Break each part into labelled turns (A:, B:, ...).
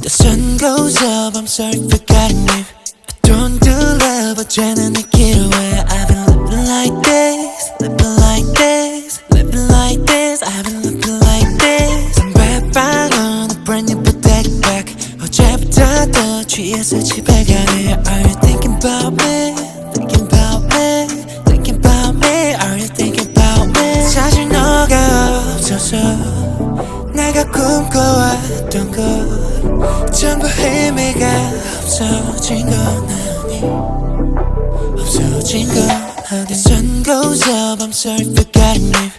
A: The sun goes up, I'm sorry for cutting you. I don't do love, 어제는 내 길 away. I've been living like this, living like this, living like this. I've been living like this. I'm back back on a brand new bootleg back. 어제부터 더 취해서 집에 없어서 내가 꿈꿔왔던 것 전부 의미가 없어진 건 아니 없어진 건 아니 The sun goes up I'm sorry for cutting you I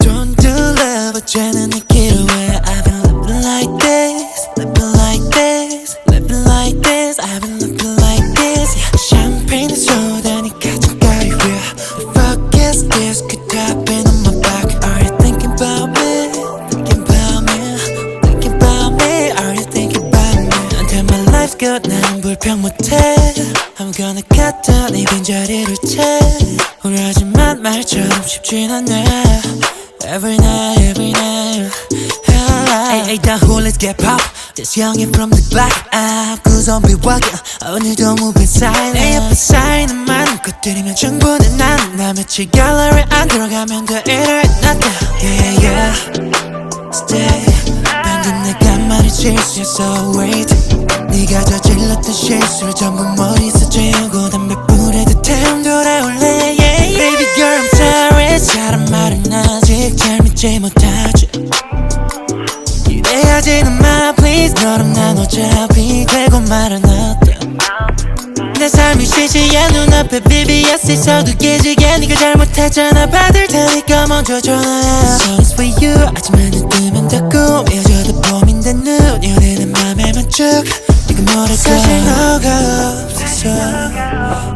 A: don't do love 어제는 난 불평 못해 I'm gonna cut down 이 빈자리를 채 우울하지만 말처럼 쉽진 않네 Every night, every night Hey, hey, the who let's get pop This youngin from the block 아, 그 좀비 walking 오늘도 moving silent 내 옆에 쌓이는 많은 것들이면 충분해 나는 나 며칠 갤러리 안 들어가면 돼 이래 놨다 Yeah, yeah Stay 방금 내가 말한 실수였어 Wait 네가 저질렀던 실수를 전부 머리에서 지우고 담배 불에도 태움 돌아올래? Yeah, yeah. Baby girl I'm sorry 사람 말은 아직 잘 믿지 못하지. 기대하지는 마 please. 너랑 난 어차피 되고 말아놨다. 내 삶이 쉬지야 눈앞에 BBS 있어도 깨지게 네가 잘못했잖아. 받을 테니까 먼저 전화해 Songs for you. 아침에 눈 뜨면 다 꿈이어져도 봄인데 눈. 연애는 맘에 뭐랄까 사실 너가 없어서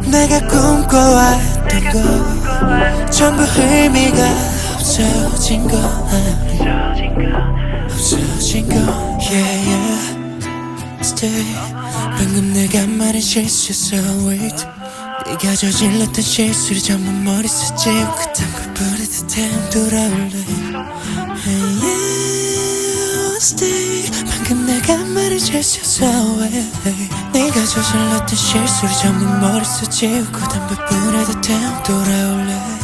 A: 내가 꿈꿔왔던 거 전부 의미가 없어진 건 아니 없어진 건 yeah yeah. Stay. 방금 내가 말한 실수였어 wait. 네가 저질렀던 실수를 전부 머릿속 지우고 담고 부르듯 돌아올래. Yeah, stay. 방금 내가 말한 실수였어 wait 네가 저질렀던 실수를 전부 머릿속 지우고 담배 부르듯 태움 돌아올래